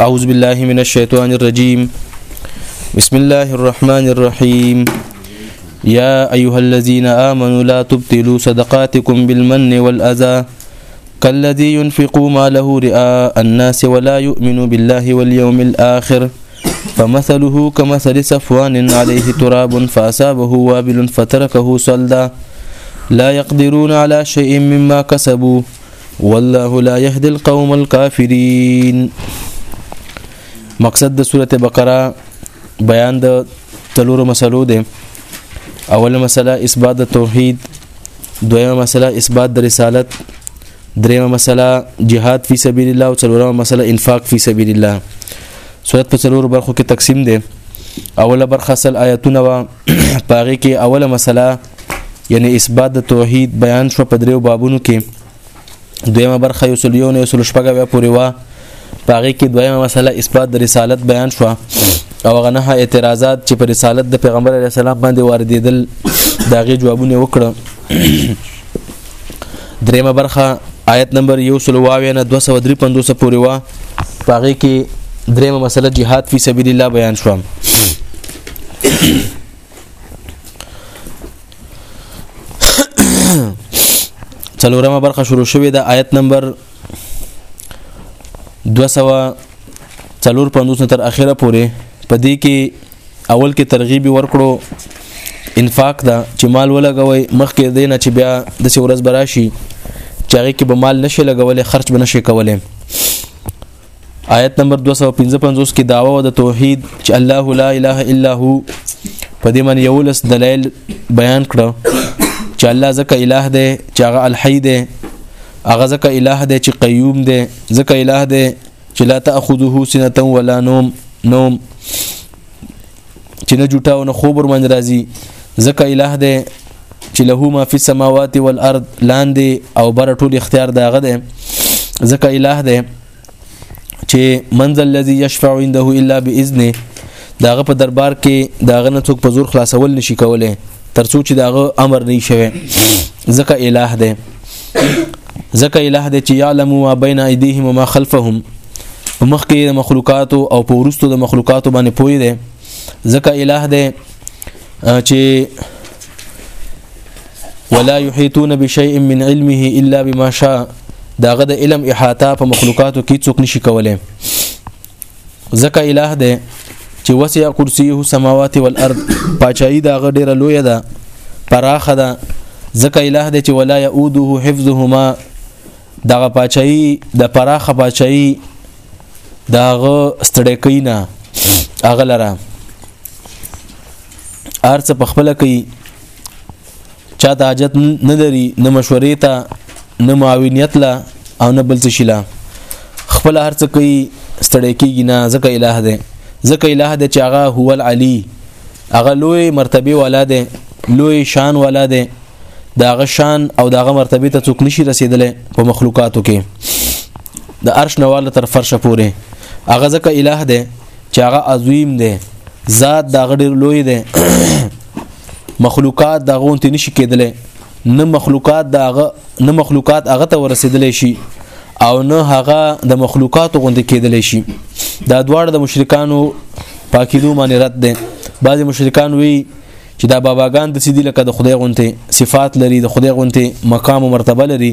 اعوذ بالله من الشیطان الرجیم بسم الله الرحمن الرحیم يا أيها الذين آمنوا لا تبطلوا صدقاتكم بالمن والأذى كالذي ينفق ما له رئاء الناس ولا يؤمن بالله واليوم الآخر فمثله كمثل صفوان عليه تراب فأصابه وابل فتركه صلدا لا يقدرون على شيء مما كسبوا والله لا يهدي القوم الكافرين مقصد د سوره بقره بیان د تلورو مسلو ده اوله مسله اثبات د توحید دویمه مسله اثبات د رسالت دریمه مسله جهاد فی سبیل الله او څلورمه مسله انفاق فی سبیل الله سورت په څلورو برخو کې تقسیم ده اوله برخه سل آیاتونه وا پاره کې اوله مسله یعنی اثبات د توحید بیان شو په دریو بابونو کې دویمه برخه یو سل یو نه سل شپږه بیا پورې وا پاغه کې دویمه مسله اثبات د رسالت بیان شو او غنه اعتراضات چې پر رسالت د پیغمبر علی السلام باندې واردېدل داغه جوابونه وکړه دریمه برخه آیت نمبر یو سل واوی نه 253 پورې وا پاغه کې دریمه مسله جهاد فی سبیل الله بیان شوم څلورمه برخه شروع شوې ده آیت نمبر 250 تر اخره پورې په دې کې اول کې ترغیب ورکړو انفاق دا چې مال ولګوي مخکې دینه چې بیا د څورز براشي چې هغه کې به مال نشي لګولې خرج به نشي کولې آیت نمبر 255 کې داوا او د توحید چې الله لا اله الا هو په دې باندې یو لس دلایل بیان کړو چې الله زکه الہ دی چې هغه الحی دی هغه زکه الہ دی چې قیوم دی زکه الہ دی چې لا تاخذه سنه ولا نوم نوم چې نه جوټه او نه خوب ور باندې راځي ځکه الٰه دی چې له ما فی السماوات والارض لاندې او بر ټول اختیار داغه دی ځکه الٰه دی چې منزل الذي يشفع عنده الا باذنه داغه په دربار کې داغه نه څوک په زور خلاصول نشي کولای ترڅو چې داغه امر نه شي ځکه الٰه دی ځکه الٰه دی چې يعلم ما بين ايديهم وما خلفهم په مخ کې د مخلوقاتو او په ورستو د مخلوقاتو باندې پوي دی ځکه الٰه دی چې ولا يحيطون بشيء من علمه الا بما شاء داغه د علم احاطه په مخلوقاتو کې څوک نشي کولای ځکه الٰه دی چې وسع کرسیه سماوات والارض پاچای داغه ډیره لوی ده پراخه ده ځکه الٰه دی چې ولا يؤوده حفظهما دغه پاچاهي د پراخه پاچاهي دغه ستړی کینا هغه لره ارڅ په خپل کې چا ته حاجت نه لري نه مشورې ته نه معاونیت لا او نه بل څه شلا خپل هرڅ کوي ستړی کیږي نه ځکه الٰه دی ځکه الٰه دی چې هغه هو العلی هغه لوی مرتبه والا دی لوی شان والا دی د هغه شان او د هغه مرتبه ته څوک نشي رسیدلی په مخلوقاتو کې د عرش نواله تر فرشه پورې هغه ځکه الٰه دی چې هغه عظیم دی ذات د هغه ډېر لوی دی مخلوقات د غونتی نشي کېدلی نه مخلوقات د هغه نه مخلوقات هغه ته ورسېدلی شي او نه هغه د مخلوقات غونتی کېدلی شي دا دواړه د مشرکانو پاکیدو باندې رد دي بعضې مشرکان وی چې دا باباګان د سیدی لکه د خدای غونته صفات لري د خدای غونته مقام او مرتبه لري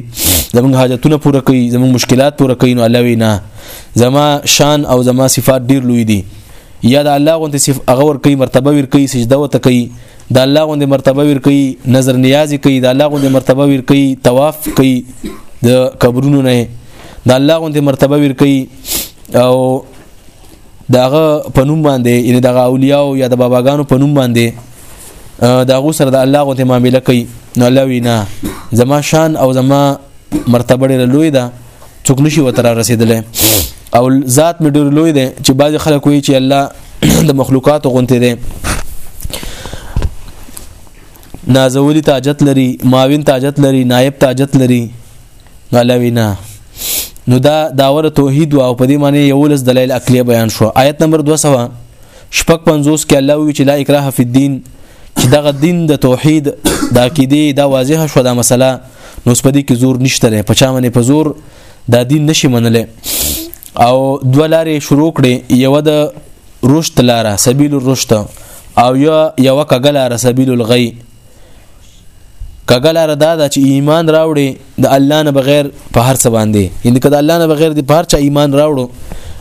زموږ حاجتونه پوره کوي زموږ مشکلات پوره کوي نو الله وینا زما شان او زما صفات ډیر لوی دي یا د الله غونته صف هغه ور کوي مرتبه ور کوي سجده وته کوي د الله غونته مرتبه ور کوي نظر نیازي کوي د الله غونته مرتبه ور کوي طواف کوي د قبرونو نه د الله غونته مرتبه ور کوي او داغه په نوم باندې یعنی دغه اولیاء او یا د باباګانو په نوم باندې دا غو سره د الله غو ته معاملې کوي نو الله وینا زما شان او زما مرتبه ډېر لوی ده څوک نشي وتر رسیدلې او ذات مې ډېر لوی ده چې بعض خلک وایي چې الله د مخلوقات غونته ده نازولی تاجت لري ماوین تاجت لري نائب تاجت لري غلوی نه نو دا داور توحید او په دې معنی یو لس دلایل عقلی بیان شو آیت نمبر 200 شپږ 50 کې الله وی چې لا اکراه فی الدین چې دغه دین د توحید د عقیده دا واضح شو دا مسله نو سپدی کې زور نشته لري په چا باندې په زور دا دین نشي منلې او دوه لارې شروع کړي یو د رشد لاره سبیل الرشد او یو یو کګلاره سبیل الغی کګل ردا دا چې ایمان راوړي د الله نه بغیر په هر څه باندې یعنی کله الله نه بغیر د په هر چا ایمان راوړو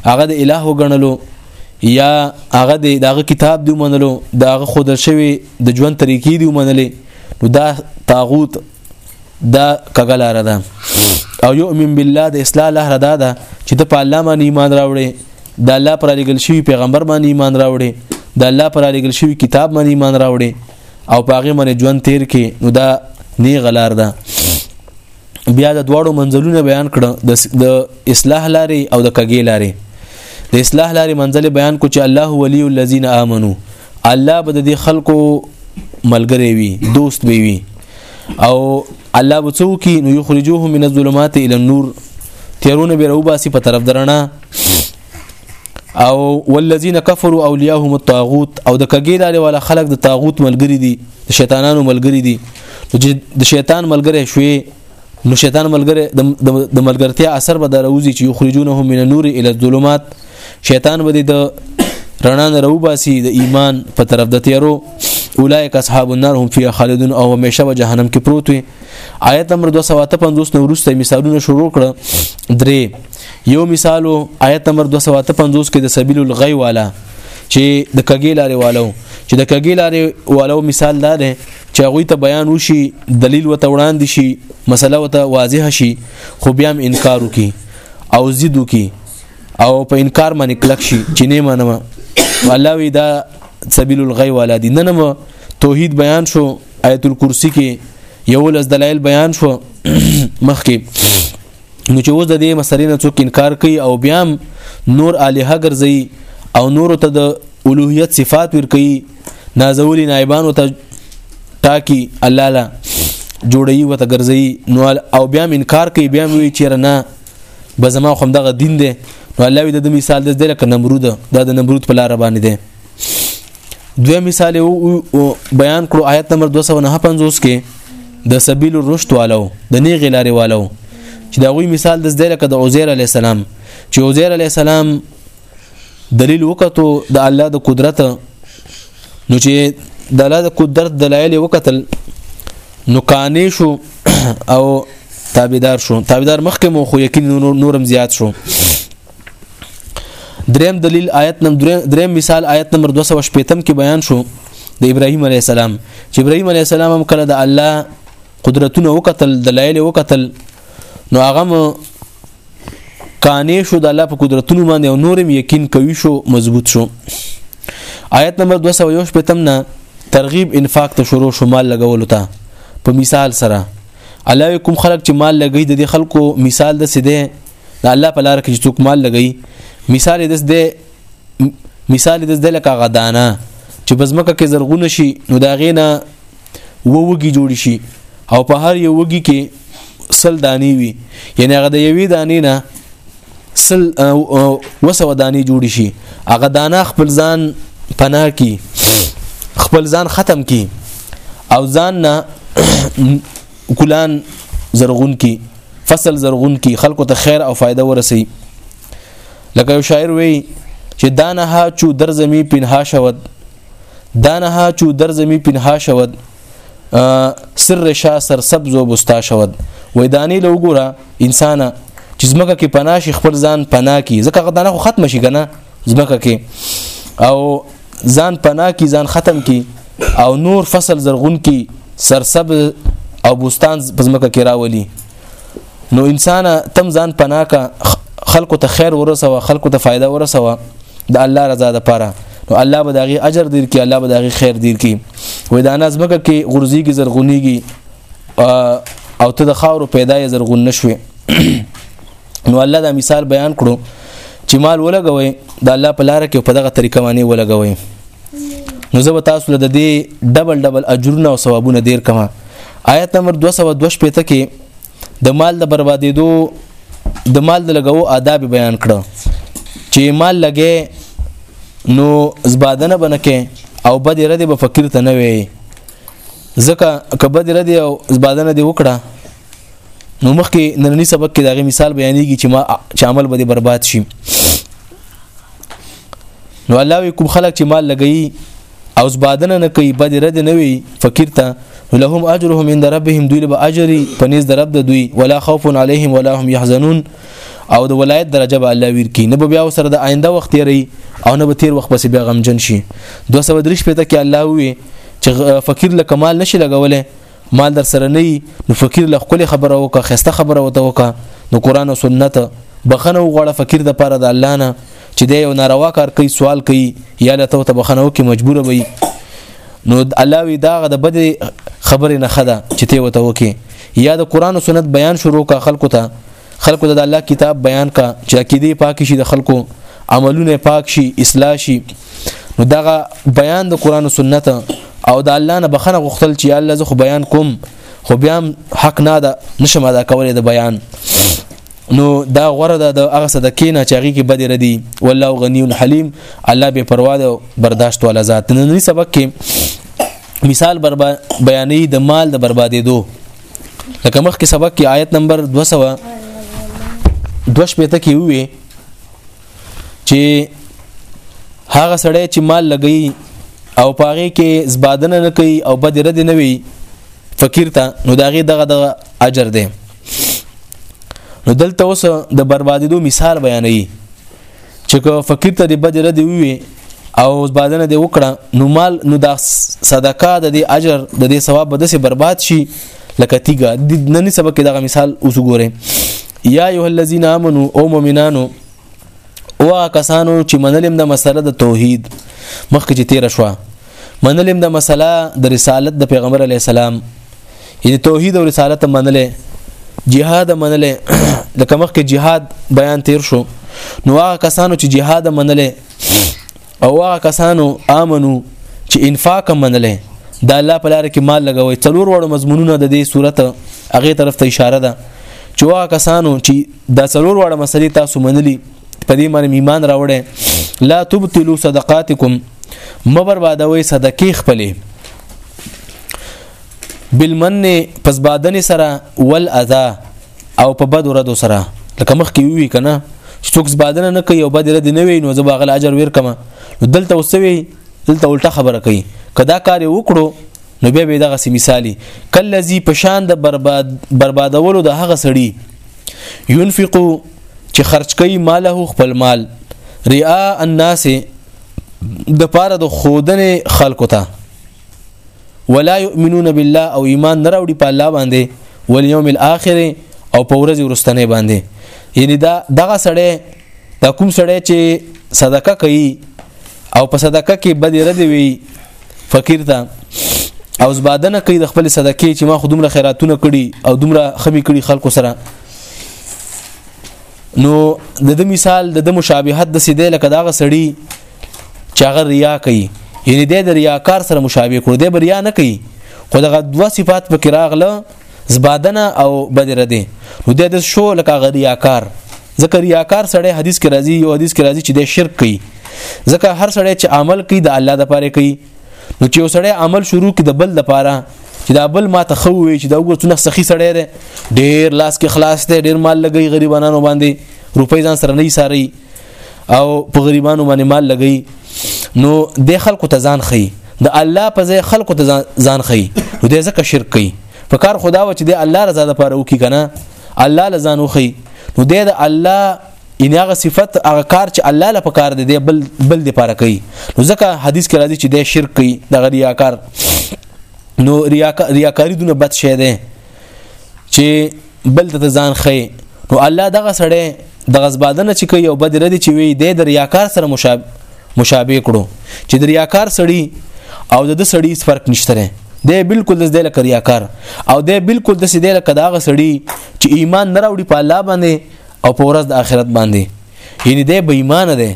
هغه د الوه غنلو یا هغه د دغه کتاب دی منلو دغه خودل شوی د ژوند طریقې دی منلې نو دا طاغوت دا کګل ردا او یؤمن بالله د اصلاح له ردا دا چې د په الله باندې ایمان راوړي د الله پر لګل شوی پیغمبر باندې ایمان راوړي د الله پر لګل شوی کتاب باندې ایمان راوړي او پاغه باندې ژوند تیر کی نو دا نه غلار ده بیا د دواړو منزلونه بیان کړه د اصلاح لاري او د کګې لاري د اصلاح لاري منزل بیان کو چې الله ولی الذین آمنو الله به د خلکو ملګری وي دوست به وي او الله به څو کې نو یخرجوهم من الظلمات الى النور تیرونه به روباسي په طرف درنه او والذین کفروا اولیاءهم الطاغوت او د کګیداري والا خلق د طاغوت ملګری دي د شیطانانو ملګری دي د شیطان ملګری شوي نو شیطان ملګری د ملګرتیا اثر به دروزي چې یخرجونهم من النور الى الظلمات شیطان به د رڼا نه روباسي د ایمان په طرف د تیرو اولایک اصحاب النار هم فیها خالدون او همیشه به جهنم کې پروت وي آیت نمبر 255 نو ورسته مثالونه شروع کړه درې یو مثال آیت نمبر 255 کې د سبیل الغی والا چې د کګی لارې والو چې د کګی لارې والو مثال دا دی چې هغه ته بیان وشي دلیل وته وړاندې شي مسله وته واضح شي خو بیا هم انکار وکي او زیدو کی او په انکار باندې کلک شي چې نه منم الله وی دا سبیل الغی والا دی نن مو توحید بیان شو آیت الکرسی کې یو لز دلایل بیان شو مخکې نو چې اوس د دې مسلې نه څوک انکار کوي او بیا نور الها ګرځي او نور ته د الوهیت صفات ور کوي نازولی نایبانو ته ټاکی الله لا جوړي وته ګرځي نو او بیا انکار کوي بیا وی چیرې نه بزما خو دغه دین دی نو الله وی د مثال د دې لکه نمرود دا د نمرود په لار باندې دی دوی مثال بیان کړو آیت نمبر 259 کې د سبیل الرشد والو د نیغ لارې والو چې دا غوي مثال د زده لکه د عزیر علی السلام چې عزیر علی السلام دلیل وکړو د الله د قدرت نو چې د الله د قدرت دلایل وکتل نو قانع شو او تابعدار شو تابعدار مخکې مو خو یقین نورم زیات شو دریم دلیل آیت نمبر دریم مثال آیت نمبر 215 کې بیان شو د ابراهیم علی السلام چې ابراهیم علی السلام هم کله د الله قدرتونه وکتل دلایل وکتل نو هغه قانع شو د الله په قدرتونو باندې او نورم یقین کوي شو مضبوط شو آیت نمبر 201 پتم نه ترغیب انفاق ته شروع شو مال لګول ته په مثال سره علاوه کوم خلک چې مال لګي د خلکو مثال د سیده د الله په لار کې چې څوک مال لګي مثال دې د مثال دې د لکه غدانه چې بزمکه کې زرغونه شي نو دا غینه ووږي جوړ شي او په هر یو وږي کې سل دانی وي یعنی هغه د یوې دانې نه سل وسو دانی جوړ شي هغه دانا خپل ځان پناه کی خپل ځان ختم کی او ځان نه کلان زرغون کی فصل زرغون کی خلکو ته خیر او فایده ورسی لکه یو شاعر وی چې دانها چو در زمي پنها شود دانها چو در زمي پنها شود سر شا سر سبز و بستا شود وې دانی له وګوره انسان چې زمکه کې پناه شي خپل ځان پناه کی ځکه غدانه خو ختم شي کنه زمکه کې او ځان پنا کی ځان ختم کی او نور فصل زرغون کی سرسب او بوستان پزمکه کې راولي نو انسان تم ځان پنا کا خلکو ته خیر ورسوه خلکو ته فایده ورسوه د الله رضا د پاره نو الله به داغي اجر دیر کی الله به داغي خیر دیر کی وې دا ناز مګه کې غرزي کې زرغونیږي او ته د خاورو پیدای زرغون نشوي نو الله دا مثال بیان کړو چې مال ولګوي د الله په لار کې په دغه طریقه باندې ولګوي نو زه تاسو له دې ډبل ډبل اجرونه او ثوابونه ډیر کما آیت نمبر 222 پته کې د مال د بربادېدو د مال د لګو آداب بیان کړو چې مال لګې نو زبادنه بنکه او بد رد به فقیر ته نه وي ځکه کبد رد او زبادنه دی وکړه نو مخکې نننی سبق کې دغه مثال بیانېږي چې ما چې عمل به برباد شي نو الله وی کوم خلک چې مال لګي او زبادنه نه کوي بد رد نه وي فقیر ته لهم اجرهم عند ربهم دوی به اجر پنيز در رب د دوی ولا خوف عليهم ولا هم يحزنون او د ولایت درجه به الله ویر کی نه به بیا سره د آینده وخت یری او نه به تیر وخت پس بیا غمجن شي 203 پته کې الله وی چې فقیر له کمال نشي لګولې مال در سره نه نو فقیر له خپل خبره وکه خسته خبره وته وکه نو قران او سنت بخنه وغواړه فقیر د پاره د الله نه چې د یو ناروا کار کوي سوال کوي یا لته ته بخنه وکي مجبور وي نو الله وی دا د بد خبره نه خده چې ته وته وکي یا د قران او سنت بیان شروع کا خلکو ته خلکو ته د الله کتاب بیان کا چې عقیده پاک شي د خلکو عملونه پاک شي اصلاح شي نو دغه بیان د قران او سنت او د الله نه بخنه غوښتل چې الله زه خو بیان کوم خو بیا حق نه ده نشم ادا کولای د بیان نو دا غره ده د هغه صدقې نه چاغي کې بدې ردي والله غنی حلیم الله به پروا ده برداشت ولا ذات نن سبق کې مثال بربا بیانې د مال د بربادې دوه لکه مخکې سبق کې آیت نمبر 200 دوش پته کې وي چې هغه سړی چې مال لګي او پاره کې زبادنه نه کوي او بد رد نه وي فقیر ته نو داغه دغه د اجر دی نو دلته اوس د بربادیدو مثال بیانوي چې کو فقیر ته د بد رد وي او بادنه دی وکړه نو مال نو دا صدقه د دې اجر د دې ثواب به دسه برباد شي لکه تیګه د نن سبق دغه مثال اوس ګوره یا ایه الذین آمنو او مؤمنانو او کسانو چې منلم د مسله د توحید مخکې چې تیر شوه منلم د مسله د رسالت د پیغمبر علی السلام یعنی توحید او رسالت منلې جهاد منلې لکه مخکې جهاد بیان تیر شو نو هغه کسانو چې جهاد منلې او هغه کسانو امنو چې انفاق منلې د الله په لار کې مال لګوي څلور وړو مضمونونه د دې صورت هغه طرف ته اشاره ده چې هغه کسانو چې د څلور وړو مسلې تاسو منلې په دې باندې ایمان راوړې لا تبتلوا صدقاتکم مبر بادوي صدقې خپلې بالمن پس بادنې سره ول اذا او په بد ردو سره لکه مخ کې وی کنه څوک بادنه نه کوي او بد رد نه وي نو زه باغل اجر ور کما دلته وسوي دلته الټه خبره کوي کدا کار وکړو نو بیا به دغه مثالی کله زی پشان د برباد بربادولو د هغه سړی ينفقو چې خرج کوي ماله خپل مال ریا الناس د پاره د خودنې خلکو ته ولا يؤمنون بالله او ایمان نه راوړي په الله باندې واليوم الاخر او په ورځ ورستنه باندې یعنی دا دغه سړی دا کوم سړی چې صدقه کوي او په صدقه کې بد رد وي فقیر ته او زبادنه کوي د خپل صدقې چې ما خودمره خیراتونه کړي او دومره خمی کړي خلکو سره نو د د مثال د د مشابهت د سیده لکه داغه سړی چې هغه ریا کوي یعنی د ریاکار سره مشابه کړو د بریا نه کوي خو دغه دوه صفات پکې راغله زبادنه او بدره دي نو د شو لکه غریاکار ځکه ریاکار سړی حدیث کې راځي یو حدیث کې راځي چې د شرک کوي ځکه هر سړی چې عمل کوي د الله د پاره کوي نو چې یو سړی عمل شروع کړي د بل د پاره چې دا بل ما ته خو وي چې دا وګورتونه سخی سړی دی ډیر لاس کې خلاص دی ډیر مال لګي غریبانو باندې روپۍ ځان سره نه ساري او په غریبانو باندې مال لګي نو د خلکو ته ځان خي د الله په ځای خلکو ته ځان خي نو د ځکه شرک کوي په کار خدا و چې د الله رضا د پاره وکي کنه الله لزان وخي نو د الله ان هغه صفت هغه کار چې الله له پکار دی دی بل بل دی پاره کوي نو ځکه حدیث کې راځي چې د شرک کوي د ریاکار نو ریاکاری دونه بد شی دی چې بل ته ځان خې نو الله دغه سړی د غزبادنه چې کوي او بد ردی چې وي د دریاکار سره مشابه مشابه کړو چې دریاکار سړی او د د سړی هیڅ فرق نشته دی دی بالکل د دې لکه ریاکار او دی بالکل د دې لکه داغه سړی چې ایمان نه راوړي په الله باندې او په ورځ د آخرت باندې یعنی دی بې ایمان دی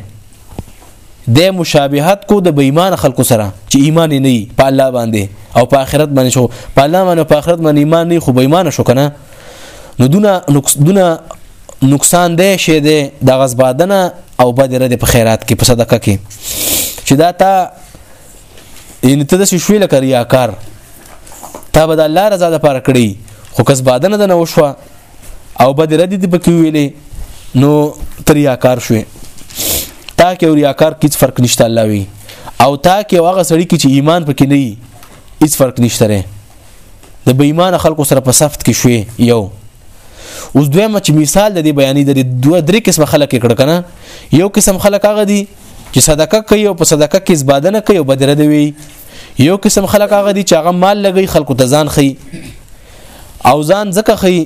د مشابهت کو د بېمان خلکو سره چې ایمان نه وي په الله باندې او په آخرت باندې شو په الله باندې په آخرت باندې ایمان نه خو بېمان شو کنه نو دونه نقص دونه نقصان دی شه دی د غزبادنه او بدره د په خیرات کې په صدقه کې چې دا تا ان ته د شوې لکه ریاکار تا به د الله رضا د پاره کړی خو کس بادنه د نو شو او بد رد دي پکې ویلې نو تریاکار شوې تا کې اوریاکار هیڅ فرق نشته الله وی او تا کې هغه سړی کې چې ایمان پکې نه وي هیڅ فرق نشته د بې ایمان خلکو سره په صفت کې شوې یو اوس دویمه چې مثال د دې بیانې د دوه درې قسمه خلک کړه کنه یو قسم خلک هغه دي چې صدقه کوي او په صدقه کې زباده نه کوي او بدره دی وي یو قسم خلک هغه دي چې هغه مال لګي خلکو ته ځان خي او ځان ځکه خي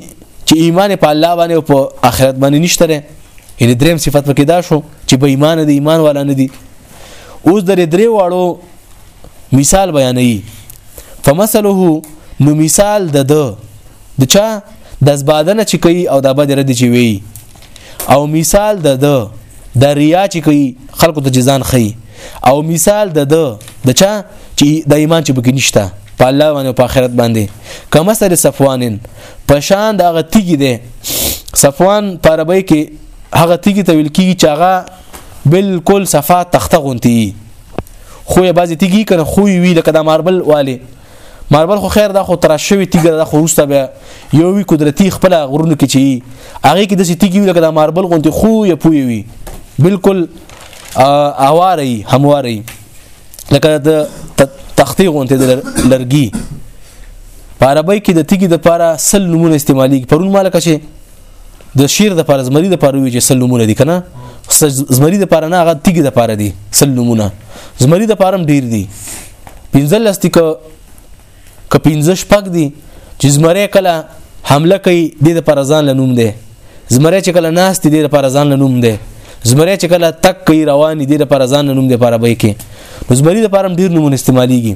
چې ایمان په الله باندې او په آخرت باندې نشته لري یعنی دریم صفت پکې دا شو چې به ایمان دي ایمان والا نه دي اوس درې درې واړو مثال بیانوي فمثله نو مثال د د د چا د زبادنه چې کوي او د بد رد چې وي او مثال د ده د ریا چې کوي خلکو ته جزان خي او مثال د ده د چا چې د ایمان چې بګی نشته په الله باندې په آخرت باندې کما سره صفوانن پشان د هغه تیګی دی صفوان په عربی کې هغه تیګی ته ویل کیږي چې هغه بالکل صفات تخته غونتی خو یې بعضی تیګی کنه خو وی لکه د ماربل والي ماربل خو خیر دا خو تراش شوی تیګ دا خو روسته بیا یو وی قدرتی خپل غرونو کې چی هغه کې د سیتیګ وی لکه دا ماربل غونتی خو یا پوی وی بالکل اواری همواری لکه د تختی غونتی د لرګي په عربی کې د تیګ د پاره سل نمونه استعمالي پرون مالک شي د شیر د پاره زمری د پاره وی چې سلمونه دي کنه زمری د پاره نه هغه تیګ د پاره دي سلمونه زمری د پاره ډیر دي پنځل لاستیک ک پنځه شپږ دي چې زمری کله حمله کوي د لپاره ځان لنوم دی زمری چې کله ناس دي د لپاره ځان لنوم دی زمری چې کله تک کوي روان دي لپاره ځان نوم دی لپاره به کې نو زمری لپاره ډیر نمونه استعماليږي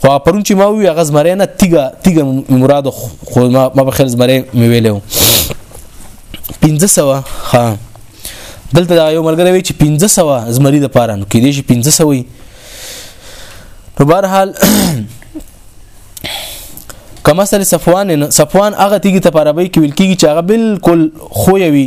خو پرون چې ما وی هغه زمری نه تیګه تیګه مراد خو ما ما بخیر زمری مې ویلو 1500 ها دلته دا یو ملګری وی چې 1500 زمری د پاره نو کې دې شي 1500 وي نو بهرحال کمسل صفوان صفوان هغه تیګه ته پاره به کې ویل کیږي چې هغه بالکل خو یوي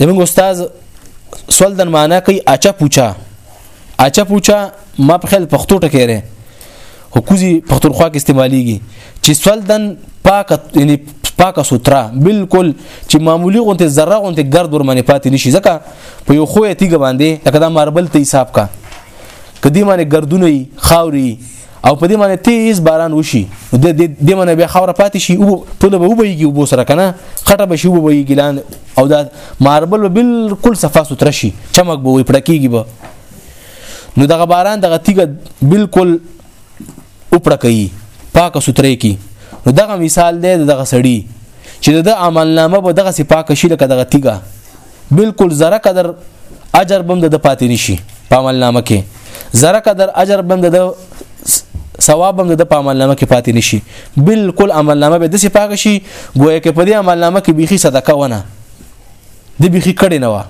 زموږ استاد سولدن معنا کوي اچا پوچا اچا پوچا ما په خل پښتو ټکی لري خو کوزي پښتونخوا کې استعماليږي چې سولدن پاک یعنی پاک سوترا بالکل چې معمولی غونته ذره غونته ګرد ور باندې پاتې نشي ځکه په یو خو یتیګ باندې لکه دا ماربل ته حساب کا کدی باندې ګردونه خاوري او په دې باندې تیز باران وشي د دې باندې بیا خاور پاتې شي او ټول به وبېږي وبو سره کنه خټه به شي وبوي ګلان او دا ماربل بالکل صفا ستر شي چمک به وي پړکیږي به نو دغه باران دغه تیګه بالکل اوپړه کوي پاکه سترې کی نو دغه مثال دی دغه سړی چې د عمل نامه به دغه سپاکه شي لکه دغه تیګه بالکل زره قدر اجر بم د پاتې نشي په عمل نامه کې زره قدر اجر بم د ثواب هم د عمل نامه کې پاتې نشي بالکل عمل نامه به د سي پاک شي ګویا کې په دې عمل نامه کې بيخي صدقه ونه د بيخي کړي نه و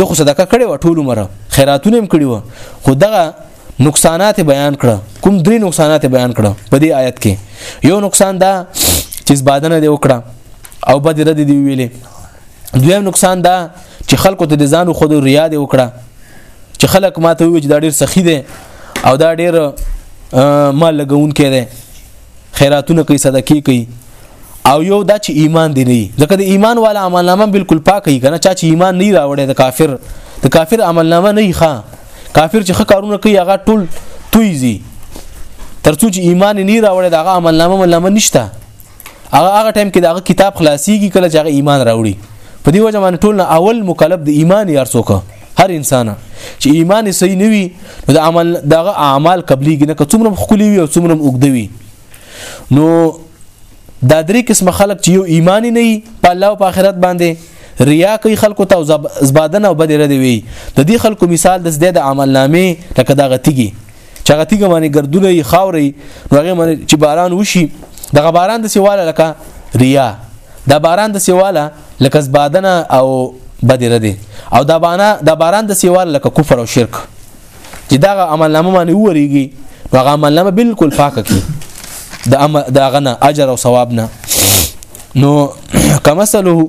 د خو صدقه کړي و ټول عمر خیراتونه هم کړي و خو دغه نقصانات بیان کړه کوم درې نقصانات بیان کړه په دې آیت کې یو نقصان دا چې بادنه دی وکړه او بد رد دی ویلې دویم نقصان دا چې خلکو ته د ځانو خود ریا دی وکړه چې خلک ماته وی چې دا ډیر سخی دی او دا ډیر مال لګون کې دی خیراتونه کوي صدقې کوي او یو دا چې ایمان دی نه ځکه د ایمان والا عملنامه بالکل پاک هي کنه چا چې ایمان نه راوړي د کافر د کافر عملنامه نه ښه کافر چې کارونه کوي هغه ټول تویزي ترڅو چې ایمان نه راوړي دغه عملنامه ملامه نشته هغه هغه ټایم کې دغه کتاب خلاصيږي کله چې هغه ایمان راوړي په دې وجه باندې ټول اول مکلف د ایمان یار څوک هر انسان چې ایمان صحیح نه وي نو د عمل دغه اعمال قبليږي نه که څومره خولي وي او څومره اوګدوي نو دا درې قسم خلک چې یو ایمان نه وي په الله او په آخرت باندې ریا کوي خلکو ته زبادن او بدره دی وي د دې خلکو مثال د زده د عمل نامې لکه دا غتیږي چې هغه تیګه باندې ګردونه یې خاورې نو هغه باندې چې باران وشي دغه باران د سیواله لکه ریا دا باران د سیواله لکه زبادنه او بدره دي او دا بانا دا باران د سیواله لکه کفر او شرک چې دا عمل نامه باندې وریږي هغه عمل نامه بالکل پاکه کی د د غنه اجر او ثواب نه نو کمثله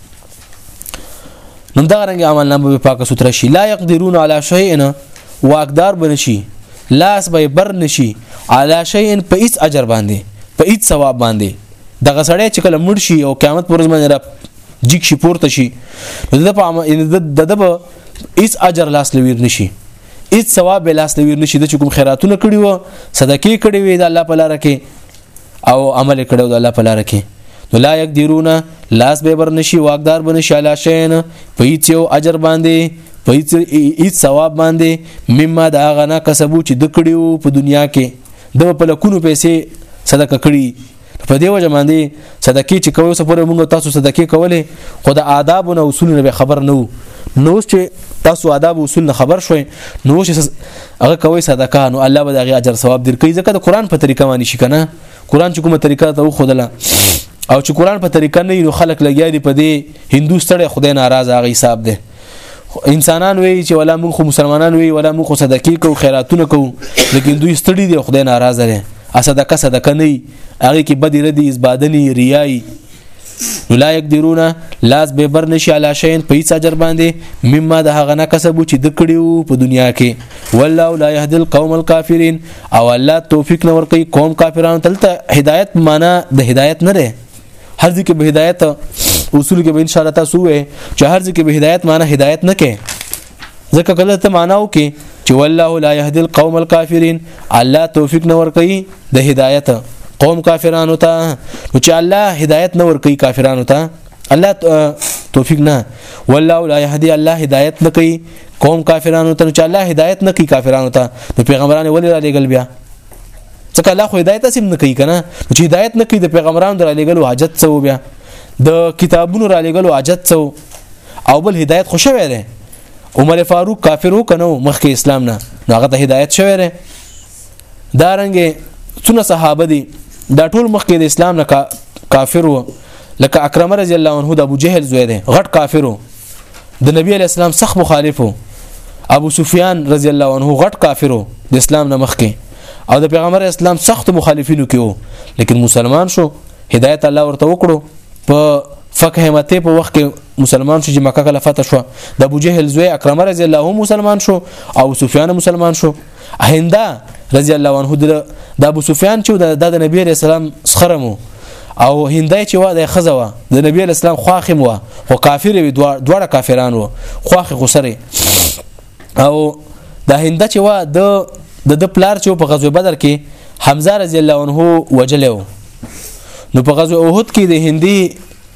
نو دا رنګ عمل نه به پاکه ستر شي لا يقدرون على شيء واقدار بنشي لاس به بر نشي على شيء په هیڅ اجر باندې په هیڅ ثواب باندې دغه سړی چې کله مړ شي او قیامت پر ورځ باندې را جګ شي پورته شي د په د د به هیڅ اجر لاس لویر نشي هیڅ ثواب لاس لویر نشي د کوم خیراتونه کړی وو صدقې کړی وي د الله په لار کې او عمل کړو د الله په لار کې نو لا یک دیرونه لاس به بر نشي واقدار بنه شاله شین په هیڅ یو اجر باندې په هیڅ هیڅ ثواب باندې مما دا غنا کسبو چې د کړیو په دنیا کې د په لکونو پیسې صدقه کړي په دې وجه باندې صدقې چې کوو سپوره موږ تاسو صدقې کولې خو د آداب او اصول نه خبر نه وو نو چې تاسو آداب او اصول نه خبر شوي نو چې هغه کوي صدقه نو الله به دغه اجر ثواب درکړي ځکه د قران په طریقه باندې شي کنه قران چې کومه طریقه ته خودله او چې قران په طریقه نه نو خلک لګیا دي په دې هندو ستړي خدای ناراض هغه حساب ده انسانان وی چې ولا موږ خو مسلمانان وی ولا موږ خو صدقې کو خیراتونه کو لیکن دوی ستړي دي خدای ناراض ده اسدکه صدقه نه هغه کې بدی ردی ازبادنی ریای نو لا یقدرون لاس به بر نشي علا شین په هیڅ اجر باندې مما د هغه نه کسب چې د کړیو په دنیا کې والله لا يهدي القوم الكافرين او الله توفیق نور کوي قوم کافرانو تلته هدایت معنا د هدایت نه لري هر ځکه به هدایت اصول کې به ان شاء الله تاسو وې چې هر ځکه به هدایت معنا هدایت نه کې ځکه کله ته معنا وکي چې والله لا يهدي القوم الكافرين الله توفيق نه ور کوي د هدايت قوم کافرانو ته نو چې الله هدايت نه ور کوي کافرانو ته الله توفيق نه والله لا يهدي الله هدايت نه کوي قوم کافرانو ته چې الله هدايت نه کوي کافرانو ته نو پیغمبران ولې را لېګل بیا ځکه الله خو هدايت سم نه کوي کنه چې هدايت نه کوي د پیغمبرانو را لېګلو حاجت څه و بیا د کتابونو را لېګلو حاجت څه او بل هدایت خو شوی دی عمر فاروق کافر وکنو مخکې اسلام نه هغه ته هدایت شوی دی دا رنګ څونه صحابه دي دا ټول مخکې د اسلام نه کافر وو لکه اکرم رضی الله عنه د ابو جهل زوی دی غټ کافر وو د نبی علی اسلام سخت مخالف وو ابو سفیان رضی الله عنه غټ کافر وو د اسلام نه مخکې او د پیغمبر اسلام سخت مخالفینو کې وو لیکن مسلمان شو هدایت الله ورته وکړو په فقه مته په وخت کې مسلمان شو چې مکه کله فتح شو د ابو جهل زوی اکرم رضی الله هم مسلمان شو او سفیان مسلمان شو هنده رضی الله عنه د ابو سفیان چې د نبی رسول الله سخرمو او هندای چې وا د خزه وا د نبی اسلام خواخم وا خو کافر وي دواړه کافران وو خواخ خو سره او دا هنده چې وا د د د پلار چې په غزوه بدر کې حمزه رضی الله عنه وجلو نو په غزوه احد کې د هندي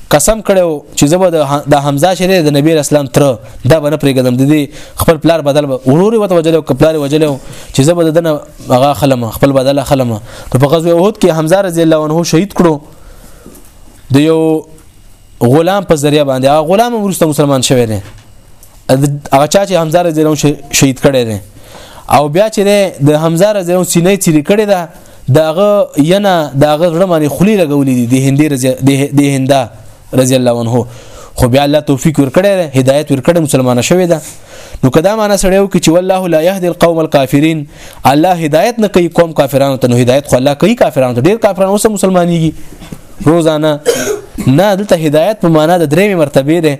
قسم کړو چې زبر د حمزه شری د نبی اسلام تر دا بنه پرېګدم د دې خپل پلار بدل ورور وته وجلو کپلار وجلو چې زبر دنه هغه خلم خپل بدل خلم نو په غزوه احد کې حمزه رضی الله عنه شهید کړو د یو غلام په ذریعہ باندې هغه غلام ورسته مسلمان شوی دی هغه چا چې حمزه رضی الله شهید کړي دي او بیا چې د حمزه رضی الله سینې چیرې کړي ده داغه ینه داغه زړه باندې خلی لګولې دي د هندې رضی د هندا رضی الله عنه خو بیا الله توفیق ورکړي ده هدایت ورکړي مسلمان شوی ده نو کدا معنا سړیو کې چې والله لا يهدي القوم الكافرين الله هدایت نه کوي قوم کافرانو ته نو هدایت خو الله کوي کافرانو ته ډیر کافرانو اوس مسلمانېږي روزانه نه دلته هدایت په معنا د درېمې مرتبه ده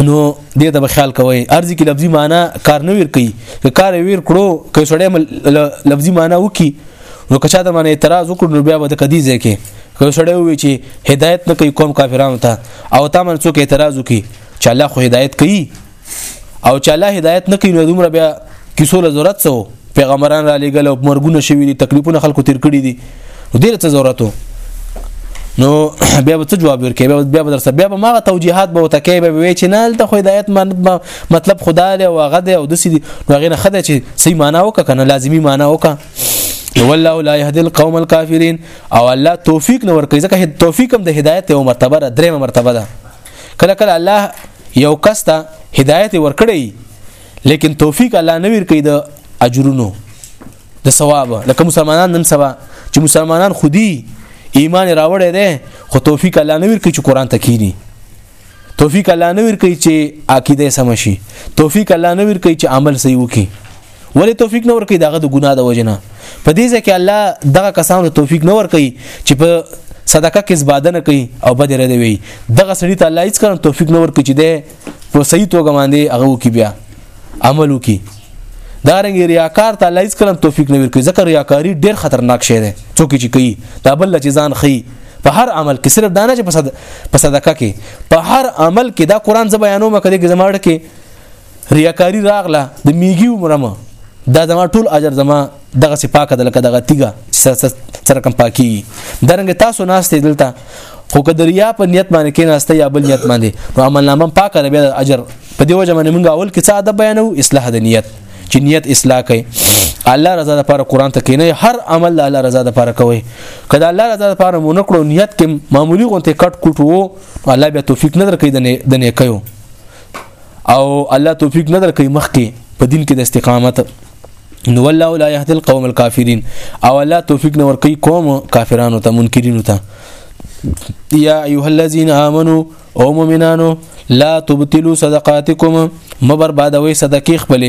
نو دې ته خیال کوی ارزي کې لفظي معنی کار نه ور کوي که کار ویر کړو که سړی لفظي معنی وکي نو که چاته باندې اعتراض وکړو نو بیا به د کدي ځای کې که سړی وی چې هدایت نه کوي قوم کافرانو ته او تا من څوک اعتراض وکي چې الله خو هدایت کوي او چې الله هدایت نه کوي نو دومره بیا کیسو له ضرورت سو پیغمبران را لېګل او مرګونه شوی دي تکلیفونه خلکو تیر کړی دي ډیر څه ضرورت وو نو بیا به څه جواب ورکې بیا بیا در سره بیا به ماغه توجيهات به وته کې به وی چې نه ته خو هدایت مطلب خدای له واغه دی او د سې دی نو غینه خدای چې صحیح معنا وکړه کنه لازمی معنا وکړه والله لا يهدي القوم الكافرين او الله توفيق نور کوي ځکه توفيق هم د هدايت یو مرتبه ده درېمه مرتبه ده کله کله الله یو کس ته هدايت ورکړي لیکن توفیق الله نویر کوي د اجرونو د ثواب لکه مسلمانان نن سبا چې مسلمانان خودي ایمان راوړی دی خو توفیق الله نویر کوي چې قران ته کینی توفیق الله نویر کوي چې عقیده سم شي توفیق الله نویر کوي چې عمل صحیح وکړي ولې توفیق نه ورکړي دغه د ګناه د وجنه په دې ځکه الله دغه کسانو توفیق نه ورکړي چې په صدقه کې زباده نه کوي او بد رد وي دغه سړي ته الله هیڅ کار توفیق نه ورکړي چې په صحیح توګه باندې هغه وکي بیا عمل وکي دا رنګ ریاکار ته لایز کړم توفیق نه ورکړي ځکه ریاکاری ډیر خطرناک شی دی څوک چې کوي دا بل چې ځان خي په هر عمل کې صرف دانه چې په صدقه کې په هر عمل کې دا قران ز بیانوم کړي کې زماړه کې ریاکاری راغله د میګي عمرمه دا زما ټول اجر زما دغه سپاکه د لکه دغه تیګه سره کم پاکي درنګ تاسو ناس ته دلته خو که د ریا په نیت باندې کیناسته یا بل نیت باندې نو عمل نامه پاکه ده بیا اجر په دې وجه باندې موږ اول کې څه ادب بیانو اصلاح د نیت چې نیت اصلاح کړي الله رضا لپاره قران ته کینې هر عمل الله رضا لپاره کوي کله الله رضا لپاره مونږ کړو نیت کې معمولی غونته کټ کوټ وو الله بیا توفیق نه درکې د نه کوي او الله توفیق نه درکې مخ کې په دین کې د استقامت نو والله لا يهدي القوم الكافرين او الله توفيق نور کوي قوم کافرانو ته منکرینو ته یا ایها الذين امنوا او مؤمنانو لا تبطلوا صدقاتكم مبربادوي صدقې خپل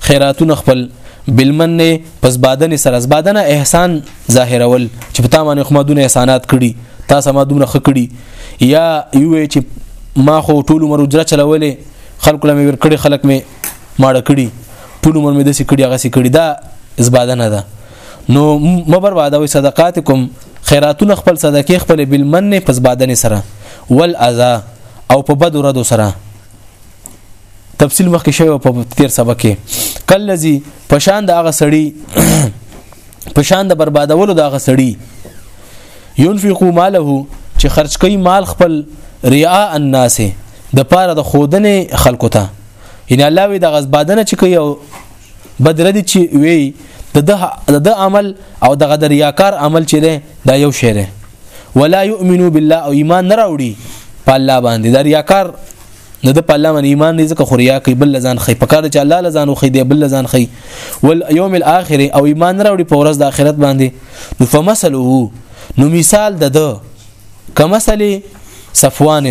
خیراتونه خپل بالمن پس بادن سره از بادن احسان ظاهرول چې په تامه خو مدونه احسانات کړي تاسو ما دومره خکړي یا یو چې ما خو ټول عمر اجره چلولې خلکو لمه ور کړی خلک می ماړه کړي ټول عمر مې د سې کړي هغه سې کړي دا زباده نه ده نو مبرواده وي صدقات کوم خیراتونه خپل صدقې خپل بالمن په زبادن سره والاذا او په بد ردو سره تفصیل مخکې شوی په تیر سبق کې کلذي پشان د هغه سړی پشان د بربادولو د هغه سړی ينفقو ماله چې خرج کوي مال خپل ریا الناس د پاره د خودنې خلکو ته ان الله وی د غزبادنه چې کوي او بدر دي چې وی د د عمل او د غدر یاکار عمل چې ده دا یو شی ده ولا یؤمنو بالله او ایمان نه راوړي په الله باندې د ریاکار نه د پاله من ایمان دې ځکه خوریا کوي بل لزان خي په کار چې الله لزان خو دې بل لزان خي ول یوم الاخر او ایمان راوړي په ورځ د آخرت باندې نو فمثله نو مثال د د کمثل صفوان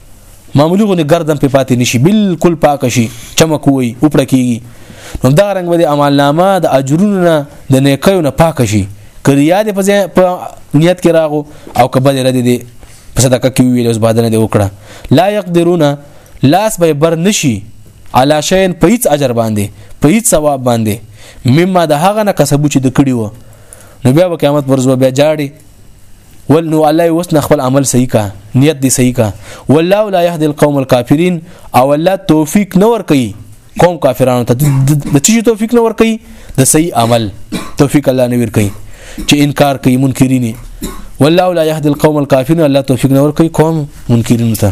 معمولی غونې گردن په پاتې نشي بالکل پاک شي چمک وي اوپړه کیږي نو دا رنګ به د عمل نامه د اجرونو نه د نیکیو نه پاک شي کریا دې په نیت کې راغو او کبه دې ردی دې په صدقه کې ویل اوس بادنه دې وکړه لا يقدرون لاس به بر نشي علا شین په هیڅ اجر باندې په هیڅ ثواب باندې مما د هغه نه کسبو چې د کړي و نو بیا په قیامت پر ځو بیا جاړي ول نو الله اوس نه خپل عمل صحیح کا نیت دی صحیح کا والله لا يهدي القوم الكافرين او الله توفیق نور کوي قوم کافرانو ته د چی توفیق نور کوي د صحیح عمل توفیق الله نور کوي چې انکار کوي منکرینه والله لا يهدي القوم الكافرين الله توفیق نور کوي قوم منکرینه ته